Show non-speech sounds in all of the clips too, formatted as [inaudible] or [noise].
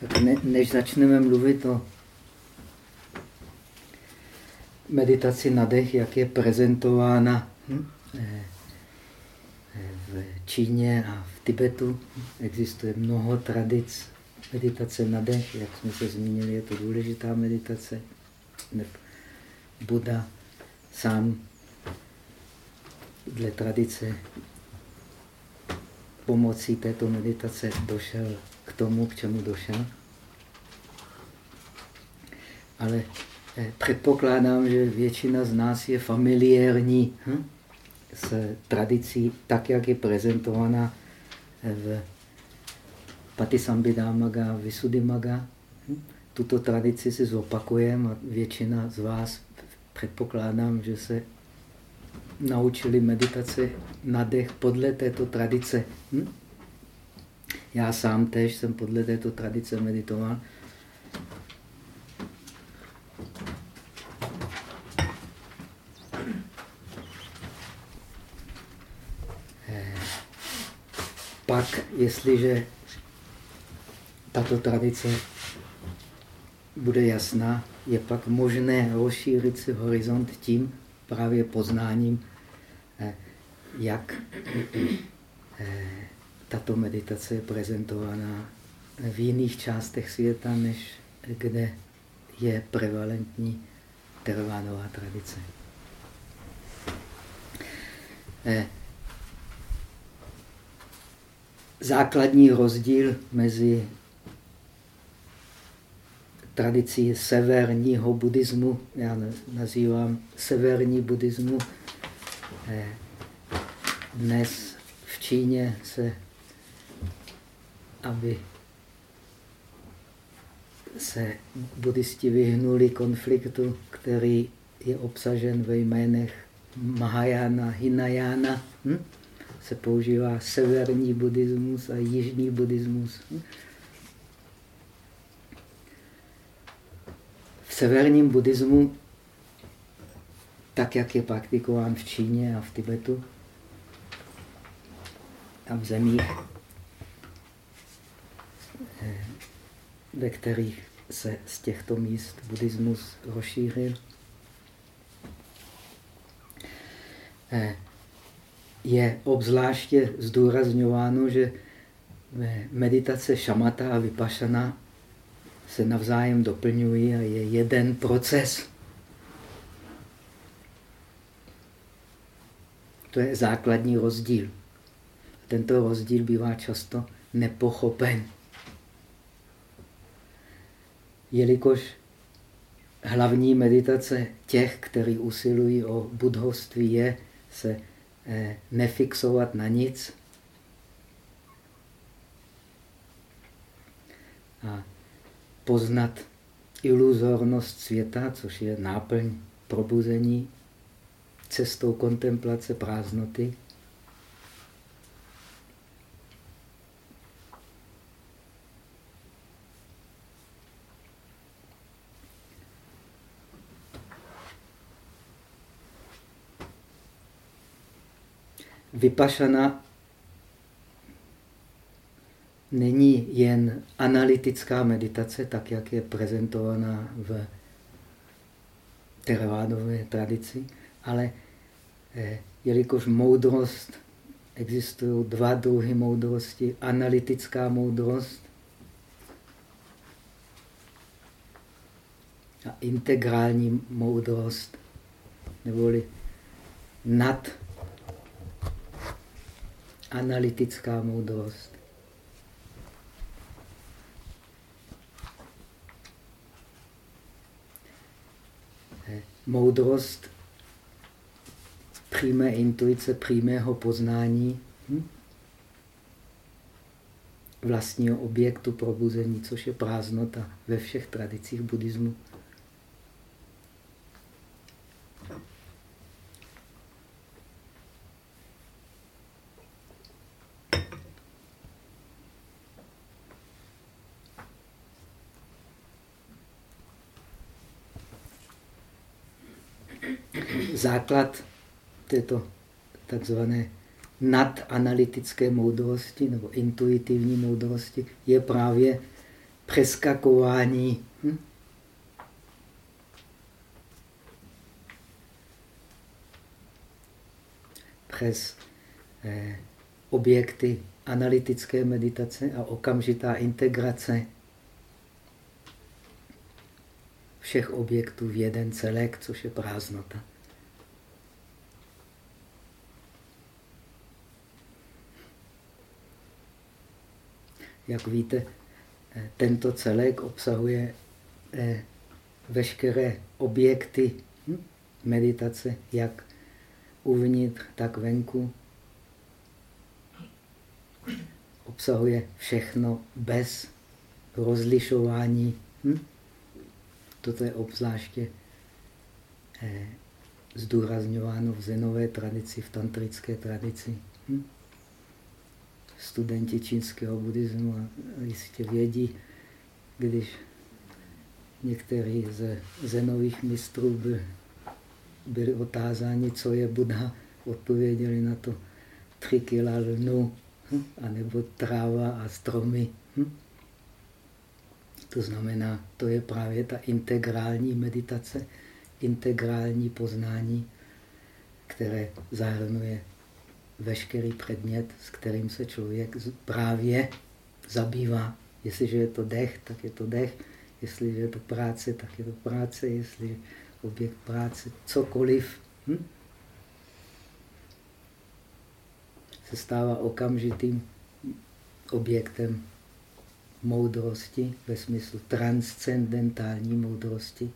Tak ne, než začneme mluvit o meditaci na dech, jak je prezentována hm, eh, eh, v Číně a v Tibetu, existuje mnoho tradic meditace na dech, jak jsme se zmínili, je to důležitá meditace. Buda sám dle tradice pomocí této meditace došel k tomu, k čemu došel. Ale eh, předpokládám, že většina z nás je familiérní hm, s tradicí, tak, jak je prezentovaná v Patisambhidamaga, Visuddhimaga. Hm. Tuto tradici si zopakujeme a většina z vás předpokládám, že se naučili meditaci na dech podle této tradice. Hm? Já sám tež jsem podle této tradice meditoval. Eh, pak, jestliže tato tradice bude jasná, je pak možné rozšířit si horizont tím právě poznáním, eh, jak eh, tato meditace je prezentovaná v jiných částech světa, než kde je prevalentní tervánová tradice. Eh, základní rozdíl mezi tradicí severního buddhismu, já nazývám severní buddhismu. Eh, dnes v Číně se, aby se buddhisti vyhnuli konfliktu, který je obsažen ve jménech Mahayana, Hinayana, hm? se používá severní buddhismus a jižní buddhismus. Hm? severním buddhismu, tak jak je praktikován v Číně a v Tibetu a v zemích, ve kterých se z těchto míst buddhismus rozšířil, eh, je obzvláště zdůrazňováno, že meditace šamata a vypašana se navzájem doplňují a je jeden proces. To je základní rozdíl. Tento rozdíl bývá často nepochopen. Jelikož hlavní meditace těch, kteří usilují o budhoství, je se eh, nefixovat na nic. A poznat iluzornost světa, což je náplň probuzení cestou kontemplace prázdnoty. Vypašana není jen analytická meditace, tak jak je prezentovaná v teravádové tradici, ale eh, jelikož moudrost, existují dva druhy moudrosti, analytická moudrost a integrální moudrost, neboli nad analytická moudrost. moudrost přímé intuice, přímého poznání hm? vlastního objektu probuzení, což je prázdnota ve všech tradicích buddhismu. Základ této takzvané nadanalytické moudrosti nebo intuitivní moudrosti je právě přeskakování. Hm? Přes eh, objekty analytické meditace a okamžitá integrace všech objektů v jeden celek, což je prázdnota. Jak víte, eh, tento celek obsahuje eh, veškeré objekty hm, meditace, jak uvnitř, tak venku. Obsahuje všechno bez rozlišování. Hm? Toto je obzvláště eh, zdůrazňováno v zenové tradici, v tantrické tradici. Hm? Studenti čínského buddhismu jistě vědí, když některý ze zenových mistrů byl, byli otázáni, co je Buddha, odpověděli na to tři kila lnu, hm? anebo tráva a stromy. Hm? To znamená, to je právě ta integrální meditace, integrální poznání, které zahrnuje veškerý předmět, s kterým se člověk právě zabývá. Jestliže je to dech, tak je to dech. Jestliže je to práce, tak je to práce. Jestli je objekt práce, cokoliv, hm? se stává okamžitým objektem moudrosti ve smyslu transcendentální moudrosti.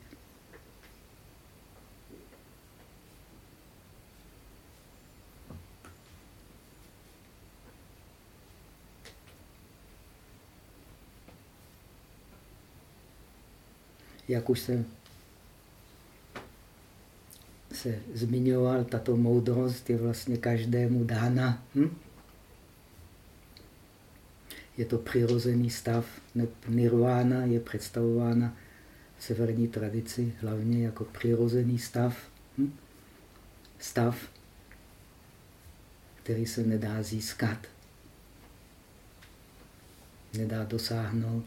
Jak už jsem se zmiňoval, tato moudrost je vlastně každému dána. Hm? je to přirozený stav. Nirvana je představována v severní tradici hlavně jako přirozený stav. Hm? Stav, který se nedá získat, nedá dosáhnout,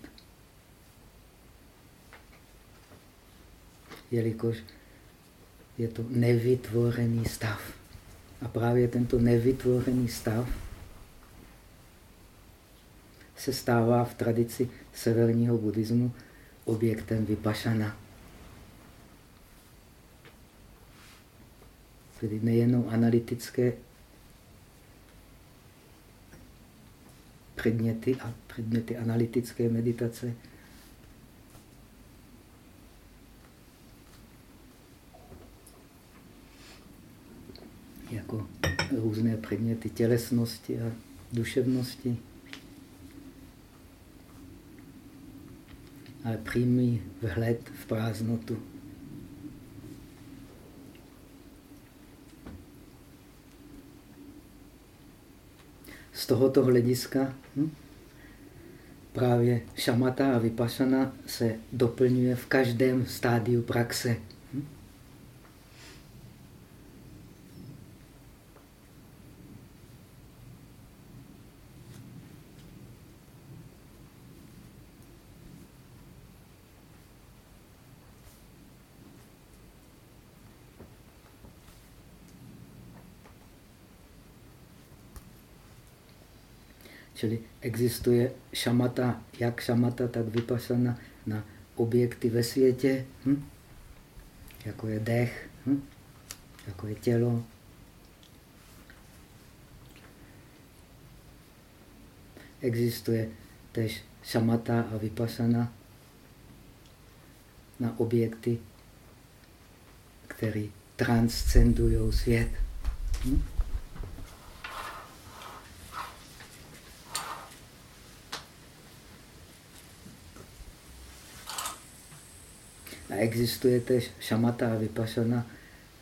jelikož je to nevytvořený stav. A právě tento nevytvořený stav se stává v tradici severního buddhismu objektem vypašana. Tedy nejenom analytické předměty a předměty analytické meditace, jako různé předměty tělesnosti a duševnosti. ale přímý vhled v prázdnotu. Z tohoto hlediska hm, právě šamata a vypašana se doplňuje v každém stádiu praxe. Čili existuje šamata, jak šamata, tak vypasana na objekty ve světě, hm? jako je dech, hm? jako je tělo. Existuje tež šamata a vypasana na objekty, které transcendují svět. Hm? Existuje tež šamata a vypašana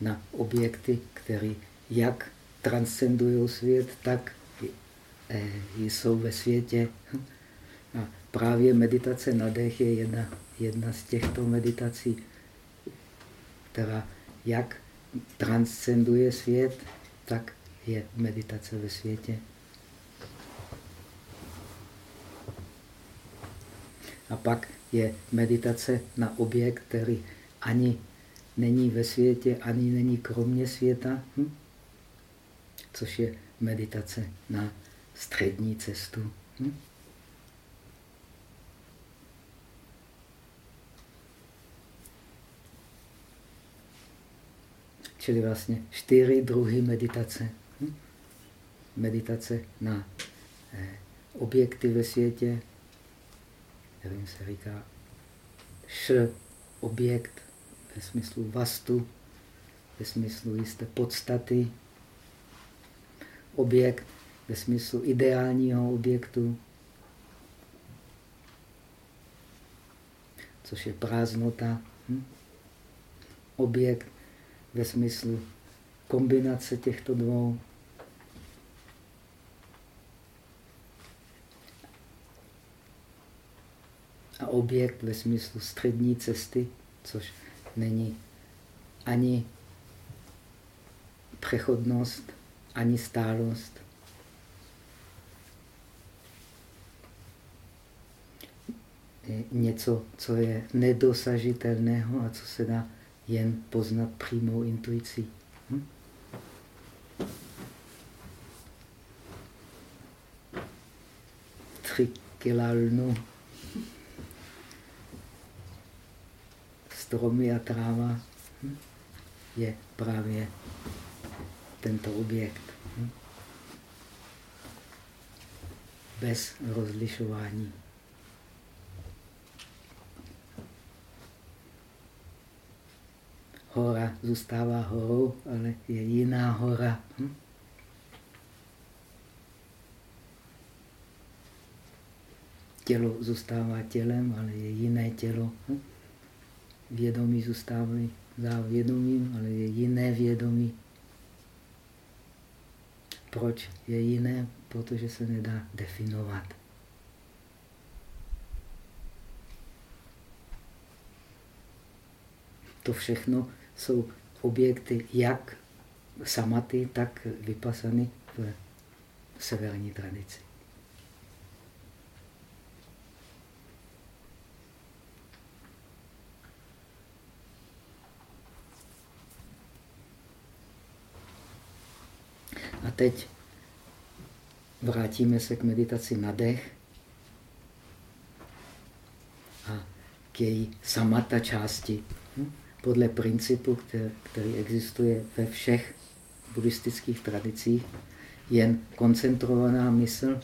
na objekty, které jak transcendují svět, tak eh, jsou ve světě. A právě meditace na dech je jedna, jedna z těchto meditací, která jak transcenduje svět, tak je meditace ve světě. A pak je meditace na objekt, který ani není ve světě, ani není kromě světa, hm? což je meditace na střední cestu. Hm? Čili vlastně čtyři druhy meditace. Hm? Meditace na eh, objekty ve světě, kterým se říká š objekt ve smyslu vastu, ve smyslu jisté podstaty, objekt ve smyslu ideálního objektu, což je prázdnota, hm? objekt ve smyslu kombinace těchto dvou. A objekt ve smyslu střední cesty, což není ani přechodnost, ani stálost. Něco, co je nedosažitelného a co se dá jen poznat přímou intuicí. Hm? Tři kila lnu, stromy a tráva je právě tento objekt. Bez rozlišování. hora zůstává horou, ale je jiná hora. Tělo zůstává tělem, ale je jiné tělo. Hm? Vědomí zůstávají za vědomím, ale je jiné vědomí. Proč je jiné? Protože se nedá definovat. To všechno jsou objekty jak samaty, tak vypasany v severní tradici. A teď vrátíme se k meditaci na dech a k její samata části. Hm? podle principu, který, který existuje ve všech buddhistických tradicích, jen koncentrovaná mysl,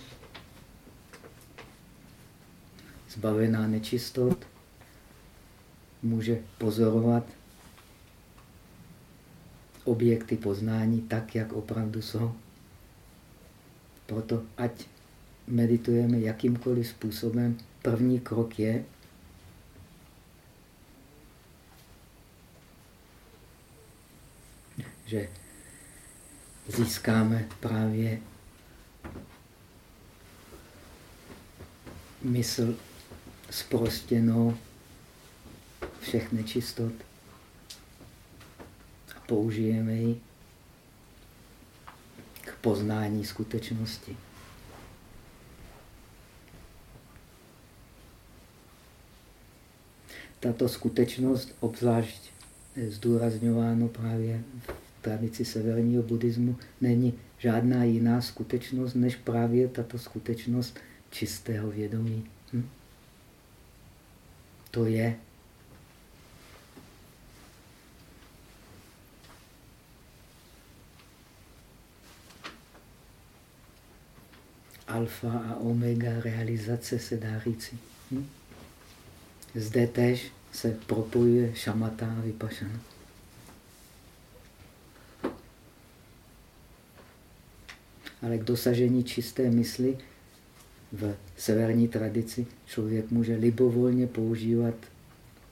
zbavená nečistot, může pozorovat objekty poznání tak, jak opravdu jsou. Proto ať meditujeme jakýmkoliv způsobem, první krok je že získáme právě mysl zprostěnou všech nečistot použijeme ji k poznání skutečnosti. Tato skutečnost obzvlášť zdůrazňováno právě v tradici severního buddhismu není žádná jiná skutečnost, než právě tato skutečnost čistého vědomí. Hm? To je alfa a omega realizace se dá říci. Hm? Zde tež se propojuje šamata a vypašana. ale k dosažení čisté mysli v severní tradici člověk může libovolně používat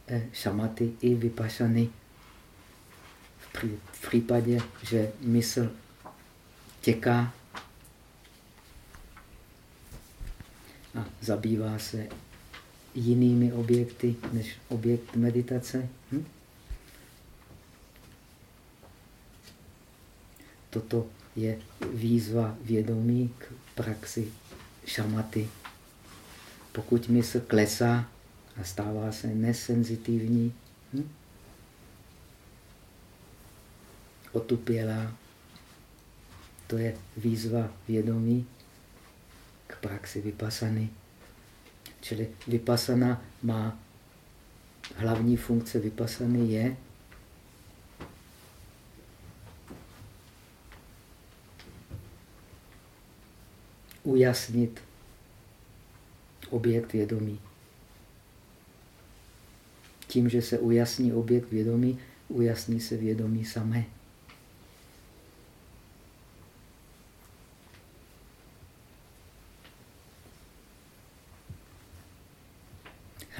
eh, šamaty i vypašany. V případě, že mysl těká a zabývá se jinými objekty než objekt meditace. Hm? Toto je výzva vědomí k praxi šamaty. Pokud mysl klesá, a stává se nesenzitivní, hm? otupělá. To je výzva vědomí k praxi vypasany. Čili vypasana má hlavní funkce vypasany je ujasnit objekt vědomí. Tím, že se ujasní objekt vědomí, ujasní se vědomí samé.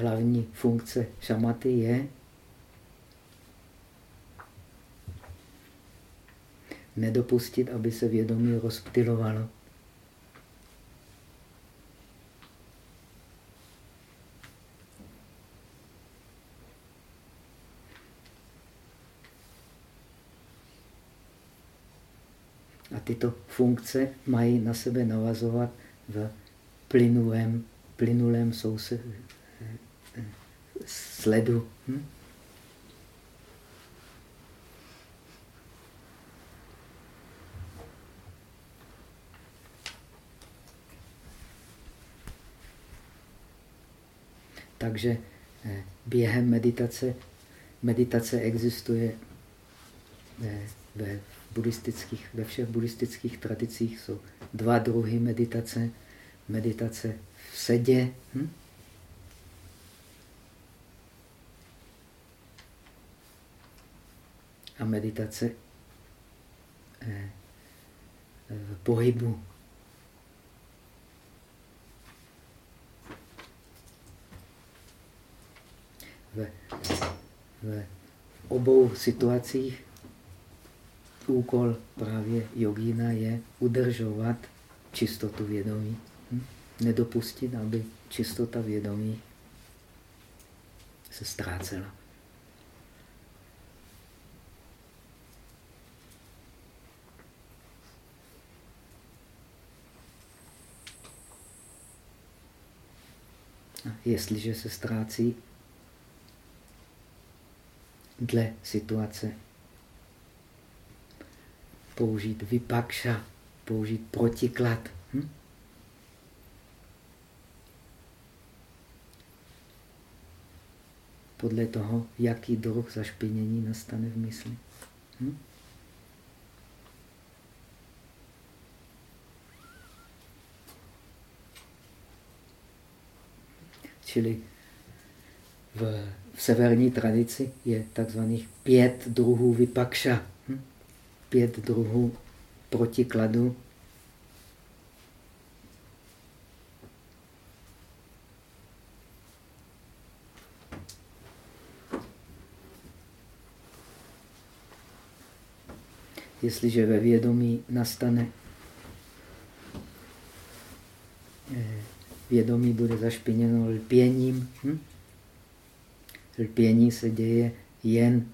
Hlavní funkce šamaty je nedopustit, aby se vědomí rozptilovalo. A tyto funkce mají na sebe navazovat v plynulém, plynulém souse, sledu. Hm? Takže eh, během meditace, meditace existuje eh, ve buddhistických, ve všech buddhistických tradicích jsou dva druhy meditace. Meditace v sedě hm? A meditace eh, v pohybu. V, v obou situacích úkol právě jogína je udržovat čistotu vědomí. Hm? Nedopustit, aby čistota vědomí se ztrácela. A jestliže se ztrácí dle situace použít vypakša, použít protiklad. Hm? Podle toho, jaký druh zašpinění nastane v mysli. Hm? Čili v, v severní tradici je takzvaných pět druhů vypakša pět druhů protikladu. Jestliže ve vědomí nastane eh, vědomí bude zašpiněno lpěním. Hm? Lpění se děje jen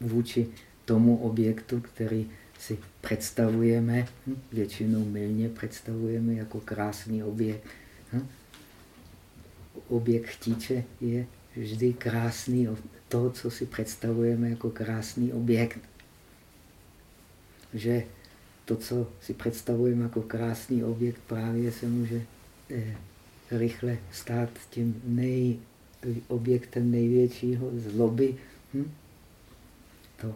vůči tomu objektu, který si představujeme, hm, většinou milně představujeme jako krásný objekt. Hm. Objekt chtíče je vždy krásný, to, co si představujeme jako krásný objekt. Že to, co si představujeme jako krásný objekt, právě se může rychle stát tím nej, objektem největšího zloby. Hm? To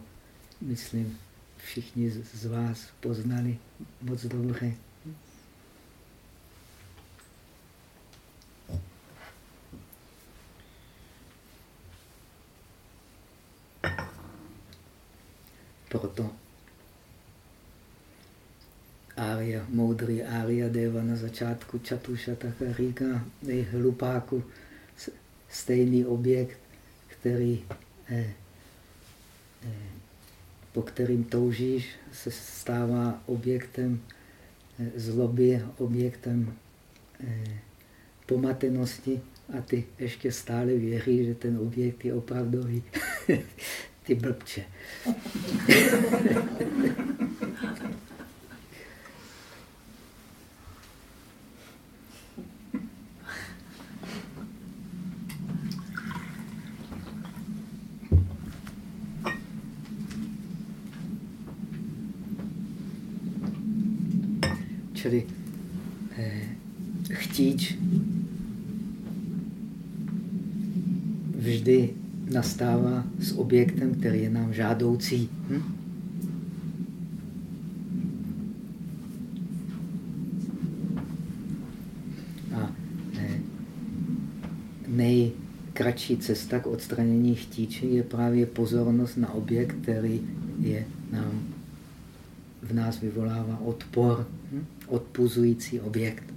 myslím, všichni z vás poznali moc dobře. Proto Arya, moudrý Arya Deva na začátku Čatušataka říká, nej hlupáku, stejný objekt, který eh, eh, po kterým toužíš, se stává objektem eh, zloby, objektem eh, pomatenosti a ty ještě stále věří, že ten objekt je opravdový. [laughs] ty blbče. [laughs] Čili eh, chtíč vždy nastává s objektem, který je nám žádoucí. Hm? A nejkratší cesta k odstranění chtíče je právě pozornost na objekt, který je nám v nás vyvolává odpor, hm? odpuzující objekt.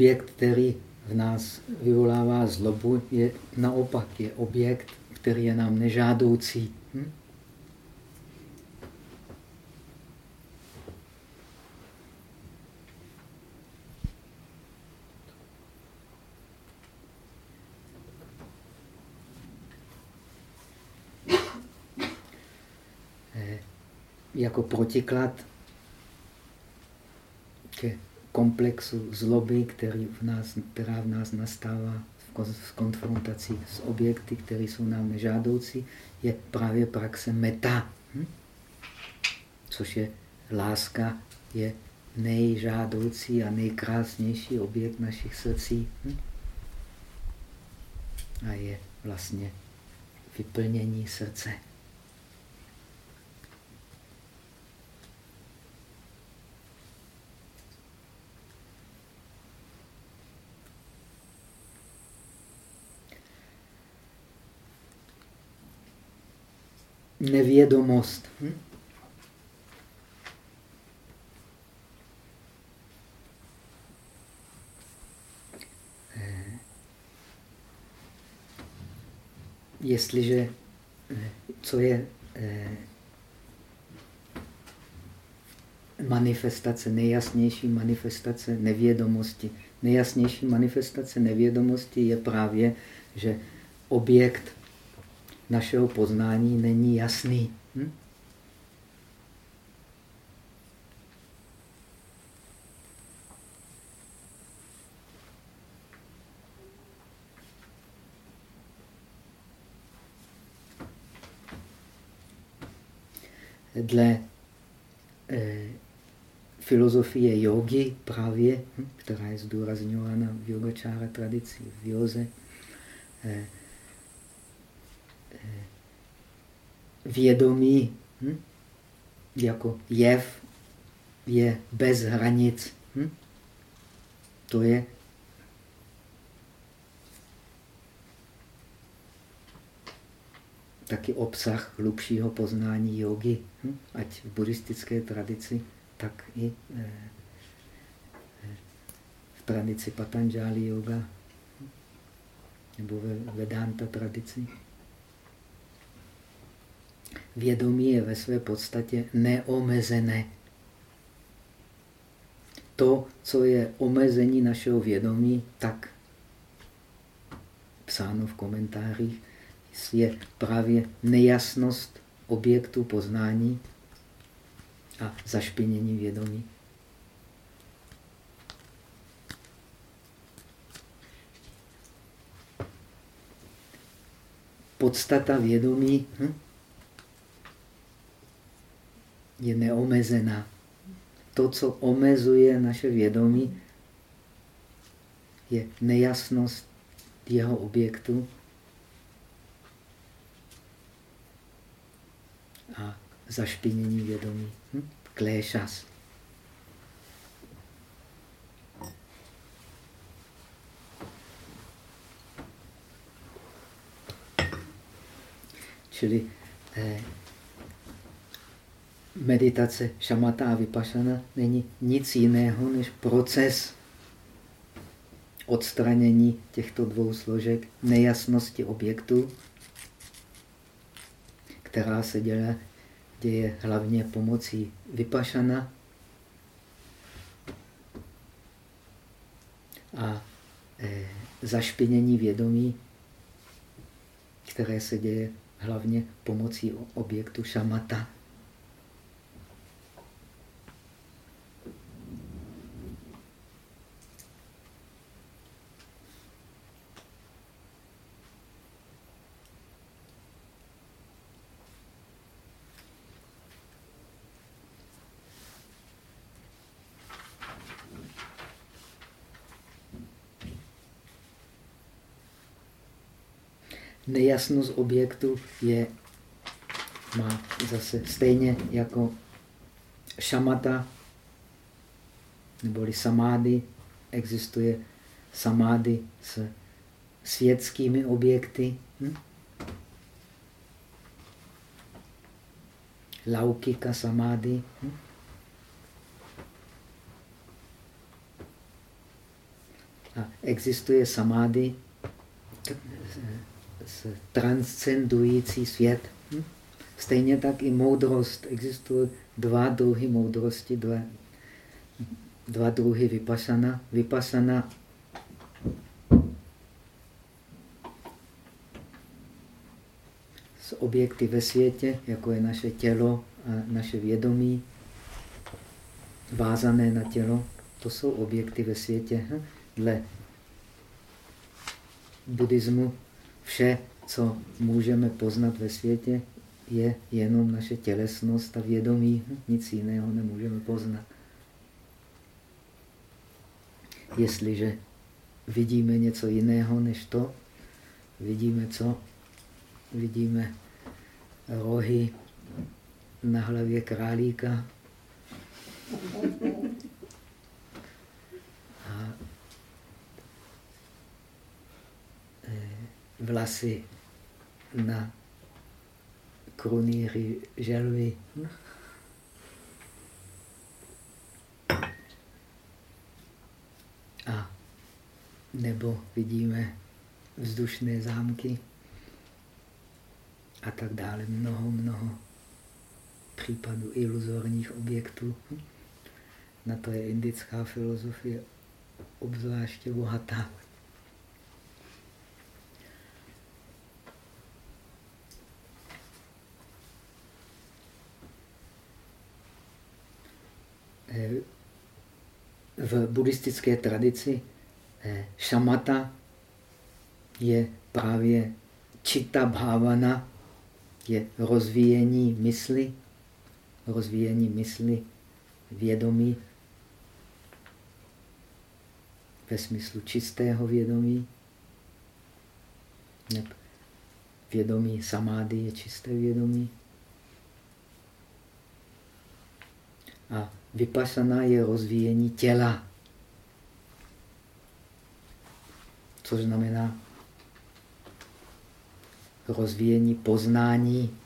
Objekt, který v nás vyvolává zlobu, je naopak, je objekt, který je nám nežádoucí. Hm? Eh, jako protiklad ke komplexu zloby, který v nás, která v nás nastává v konfrontaci s objekty, které jsou nám nežádoucí, je právě praxe meta. Hm? Což je láska, je nejžádoucí a nejkrásnější objekt našich srdcí. Hm? A je vlastně vyplnění srdce. Nevědomost. Hm? Eh, jestliže, eh, co je eh, manifestace, nejjasnější manifestace nevědomosti. Nejjasnější manifestace nevědomosti je právě, že objekt našeho poznání není jasný. Hm? Dle eh, filozofie jogy právě, hm, která je zdůrazňována v yogačára tradici, v joze, eh, vědomí hm? jako jev je bez hranic. Hm? To je taky obsah hlubšího poznání jogy, hm? ať v buddhistické tradici, tak i eh, v tradici Patanjali yoga hm? nebo ve Vedanta tradici. Vědomí je ve své podstatě neomezené. To, co je omezení našeho vědomí, tak psáno v komentářích, je právě nejasnost objektu poznání a zašpinění vědomí. Podstata vědomí hm? Je neomezená. To, co omezuje naše vědomí, je nejasnost jeho objektu a zašpinění vědomí. Hm? Kléšas. Čili eh, meditace šamata a vypašana není nic jiného než proces odstranění těchto dvou složek nejasnosti objektu, která se dělá, děje hlavně pomocí vypašana a e, zašpinění vědomí které se děje hlavně pomocí objektu šamata. Nejasnost objektu je, má zase stejně jako šamata, neboli samády, existuje samády s světskými objekty. Hm? Laukika samády. Hm? A existuje samády, transcendující svět. Hm? Stejně tak i moudrost. Existují dva druhy moudrosti, dva, dva druhy vypasana. Vypasana s objekty ve světě, jako je naše tělo a naše vědomí, vázané na tělo, to jsou objekty ve světě. Hm? Dle buddhismu Vše, co můžeme poznat ve světě, je jenom naše tělesnost a vědomí. Nic jiného nemůžeme poznat. Jestliže vidíme něco jiného než to, vidíme co? Vidíme rohy na hlavě králíka. Vlasy na krunýři želvy. A nebo vidíme vzdušné zámky a tak dále. Mnoho, mnoho případů iluzorních objektů. Na to je indická filozofie obzvláště bohatá. Eh, v buddhistické tradici eh, šamata je právě čita bhavana, je rozvíjení mysli, rozvíjení mysli, vědomí ve smyslu čistého vědomí. Vědomí samády je čisté vědomí. A Vypasana je rozvíjení těla. Což znamená rozvíjení poznání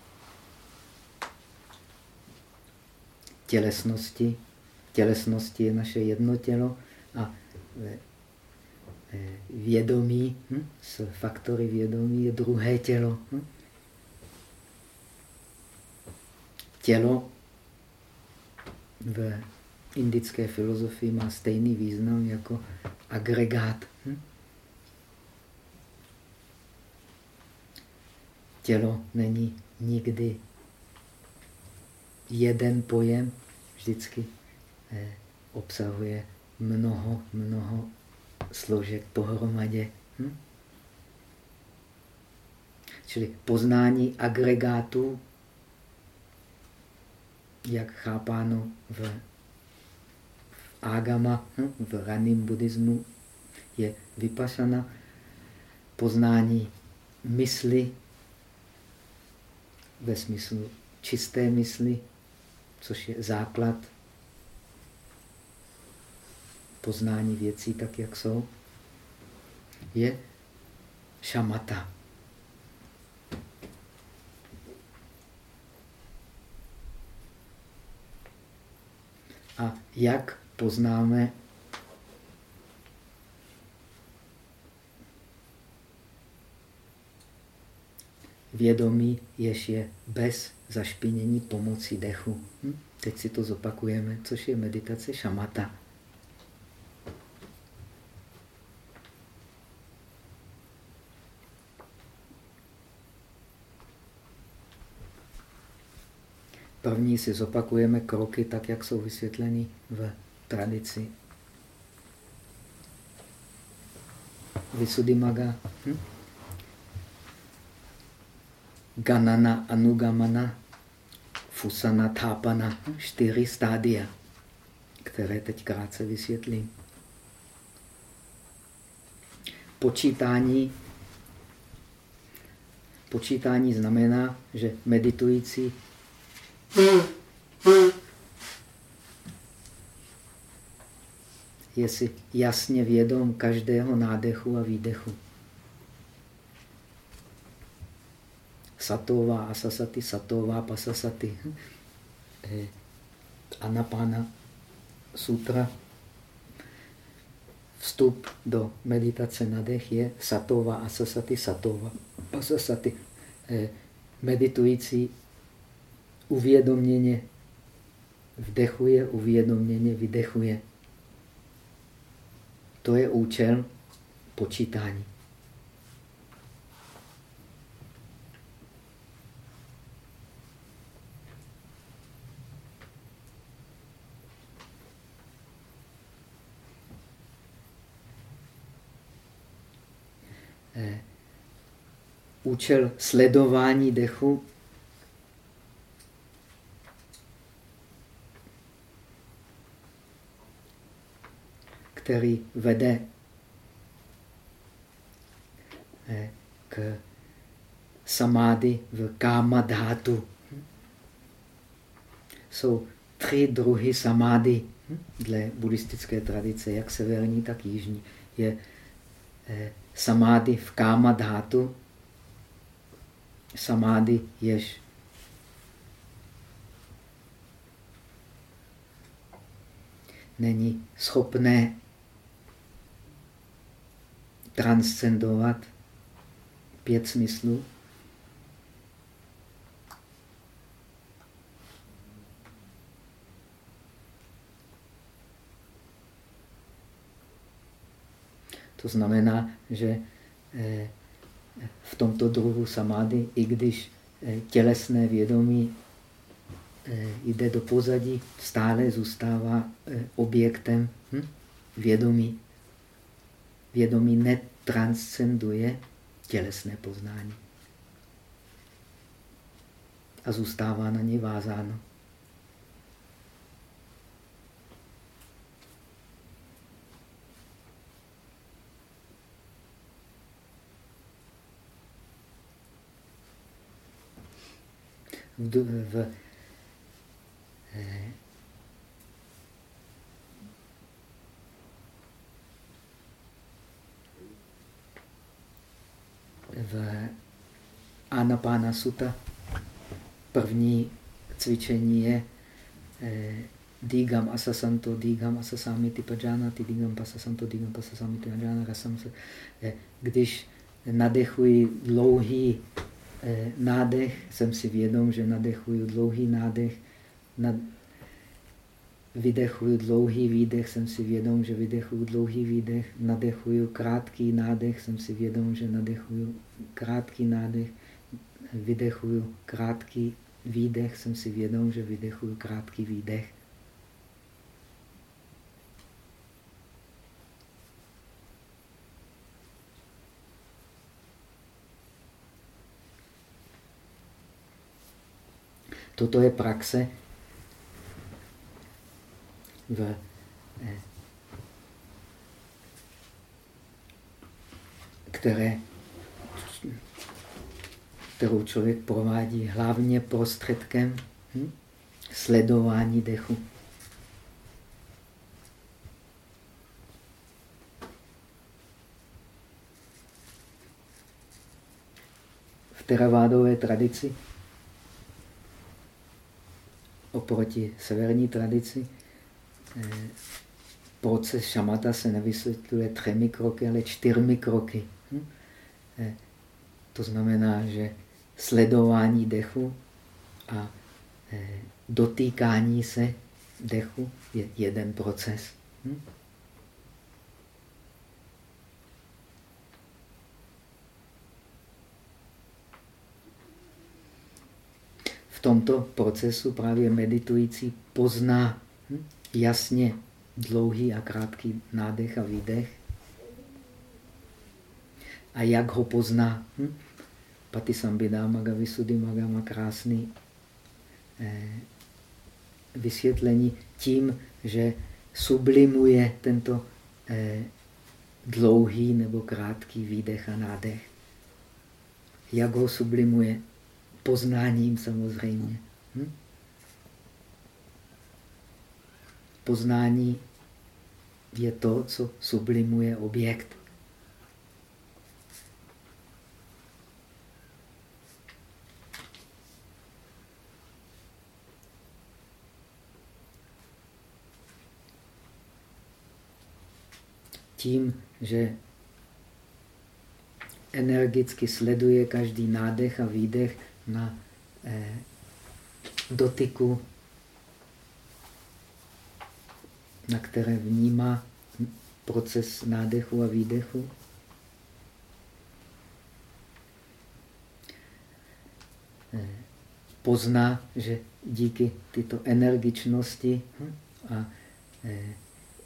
tělesnosti. Tělesnosti je naše jedno tělo a vědomí hm, s faktory vědomí je druhé tělo. Hm. Tělo v indické filozofii má stejný význam jako agregát. Hm? Tělo není nikdy jeden pojem, vždycky eh, obsahuje mnoho, mnoho složek pohromadě. Hm? Čili poznání agregátů jak chápáno v, ágama, hm, v raném buddhismu, je vypasana poznání mysli ve smyslu čisté mysli, což je základ poznání věcí tak, jak jsou, je šamata. A jak poznáme vědomí, jež je bez zašpinění pomocí dechu. Hm? Teď si to zopakujeme, což je meditace šamata. První si zopakujeme kroky tak, jak jsou vysvětleny v tradici Visuddhimaga. Hm? Ganana, Anugamana, Fusana, Thapana. Čtyři stádia, které teď krátce vysvětlím. Počítání Počítání znamená, že meditující je si jasně vědom každého nádechu a výdechu. Satová asasati, satová pasasaty. Eh, Anapana sutra. Vstup do meditace na dech je satová asasati, satová pasasaty. Eh, meditující uvědoměně vdechuje, uvědoměně vydechuje. To je účel počítání. Eh, účel sledování dechu který vede eh, k samády v kámadhátu. Jsou tři druhy samády dle buddhistické tradice, jak severní, tak jižní. Je eh, samády v kámadhátu, samády jež není schopné transcendovat pět smyslů. To znamená, že eh, v tomto druhu samády, i když eh, tělesné vědomí eh, jde do pozadí, stále zůstává objektem hm, vědomí vědomí netranscenduje tělesné poznání. A zůstává na něj vázáno. v, v eh, Anapána Sutta. První cvičení je eh, Digam asasanto, digam asasamiti pajanati, digam pasasanto, digam pasasamiti ajana rasam se. Eh, když nadechuji dlouhý eh, nádech, jsem si vědom, že nadechuji dlouhý nádech, nad, Vydechuju dlouhý výdech, jsem si vědom, že vydechuju dlouhý výdech. Nadechuju krátký nádech, jsem si vědom, že nadechuju krátký nádech. Vydechuju krátký výdech, jsem si vědom, že vydechuju krátký výdech. Toto je praxe, v eh, které, kterou člověk provádí hlavně prostředkem hm, sledování dechu. V teravádové tradici oproti severní tradici proces šamata se nevysvětluje třemi kroky, ale čtyřmi kroky. Hm? Eh, to znamená, že sledování dechu a eh, dotýkání se dechu je jeden proces. Hm? V tomto procesu právě meditující pozná hm, jasně dlouhý a krátký nádech a výdech. A jak ho pozná? Hm? Patisambhidamaga Visuddhimaga má krásný eh, vysvětlení tím, že sublimuje tento eh, dlouhý nebo krátký výdech a nádech. Jak ho sublimuje? Poznáním samozřejmě. Hm? Poznání je to, co sublimuje objekt. Tím, že energicky sleduje každý nádech a výdech na eh, dotyku na které vnímá proces nádechu a výdechu. Eh, pozná, že díky tyto energičnosti hm, a eh,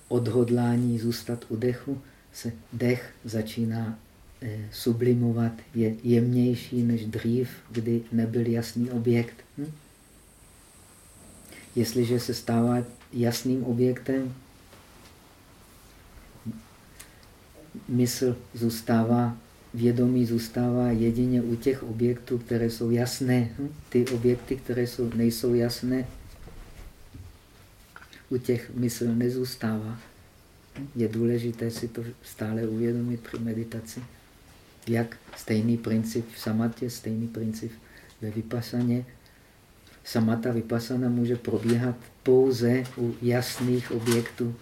odhodlání zůstat u dechu se dech začíná eh, sublimovat, je jemnější než dřív, kdy nebyl jasný objekt. Jestliže se stává jasným objektem. Mysl zůstává, vědomí zůstává jedině u těch objektů, které jsou jasné. Hm? Ty objekty, které jsou, nejsou jasné, u těch mysl nezůstává. Je důležité si to stále uvědomit při meditaci. Jak stejný princip v samatě, stejný princip ve vypasaně, samata vypasana může probíhat pouze u jasných objektů.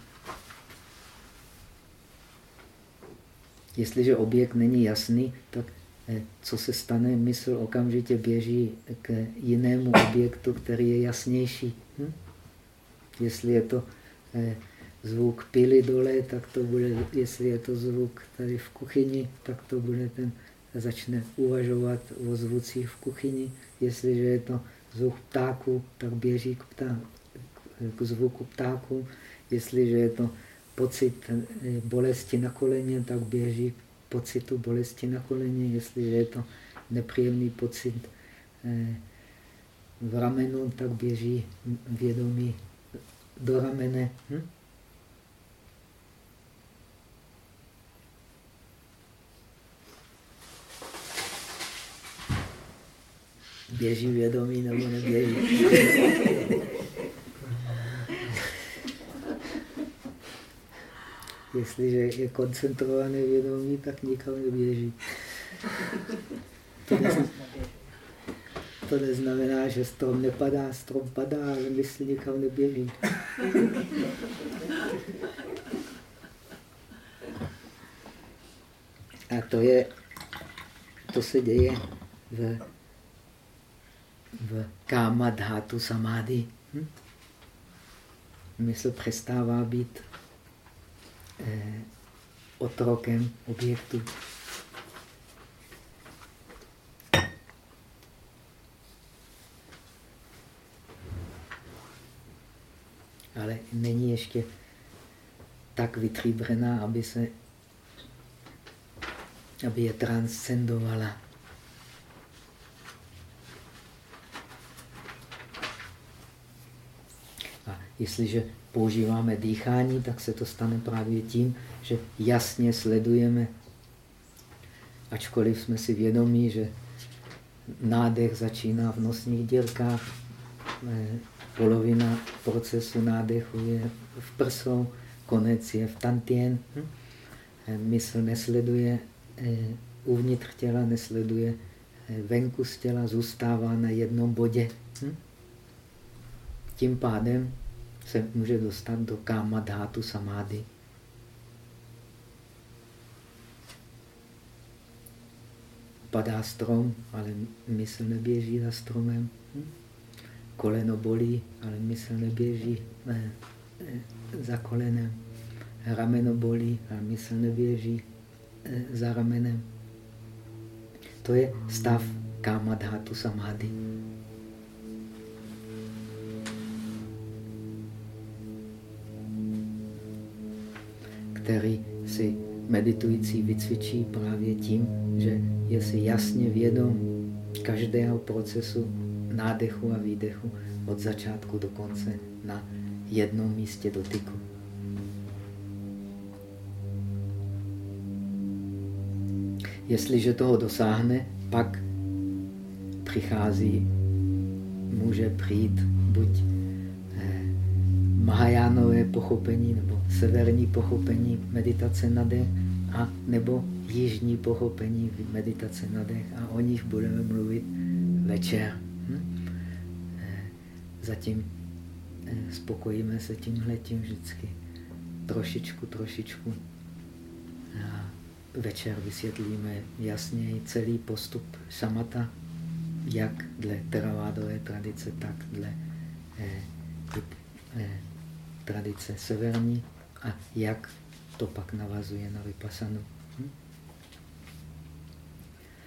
Jestliže objekt není jasný, tak eh, co se stane? Mysl okamžitě běží k jinému objektu, který je jasnější. Hm? Jestli je to eh, zvuk pily dole, tak to bude, jestli je to zvuk tady v kuchyni, tak to bude ten, začne uvažovat o zvucích v kuchyni. Jestliže je to zvuk ptáku, tak běží k, ptá, k zvuku ptáku. Jestliže je to pocit eh, bolesti na koleně, tak běží k pocitu bolesti na koleně. Jestliže je to nepříjemný pocit eh, v ramenu, tak běží vědomí do ramene. Hm? Běží vědomí nebo neběží. Jestliže je koncentrované vědomí, tak nikam neběží. To, neznamená, to neznamená, že strom nepadá, strom padá, ale mysl nikam neběží. A to je, to se děje v v káma dhatu samády. Hm? Mysl přestává být eh, otrokem objektu. Ale není ještě tak vytříbrená, aby se aby je transcendovala. Jestliže používáme dýchání, tak se to stane právě tím, že jasně sledujeme, ačkoliv jsme si vědomí, že nádech začíná v nosních dělkách, eh, polovina procesu nádechu je v prsou, konec je v tantien. Hm? Eh, mysl nesleduje eh, uvnitř těla, nesleduje venku z těla, zůstává na jednom bodě. Hm? Tím pádem se může dostat do káma dhátu samády. Padá strom, ale mysl neběží za stromem. Koleno bolí, ale mysl neběží ne, ne, za kolenem. Rameno bolí, ale mysl neběží ne, za ramenem. To je stav káma dhátu samády. Který si meditující vycvičí právě tím, že je si jasně vědom každého procesu nádechu a výdechu od začátku do konce na jednom místě dotyku. Jestliže toho dosáhne, pak přichází, může přijít buď eh, Mahajánové pochopení nebo severní pochopení meditace na dech, a nebo jižní pochopení meditace na dech a o nich budeme mluvit večer. Hm? Eh, zatím eh, spokojíme se tímhle tím vždycky trošičku, trošičku. A večer vysvětlíme jasněji celý postup samata, jak dle teravádové tradice, tak dle eh, eh, tradice severní a jak to pak navazuje na vypasanu.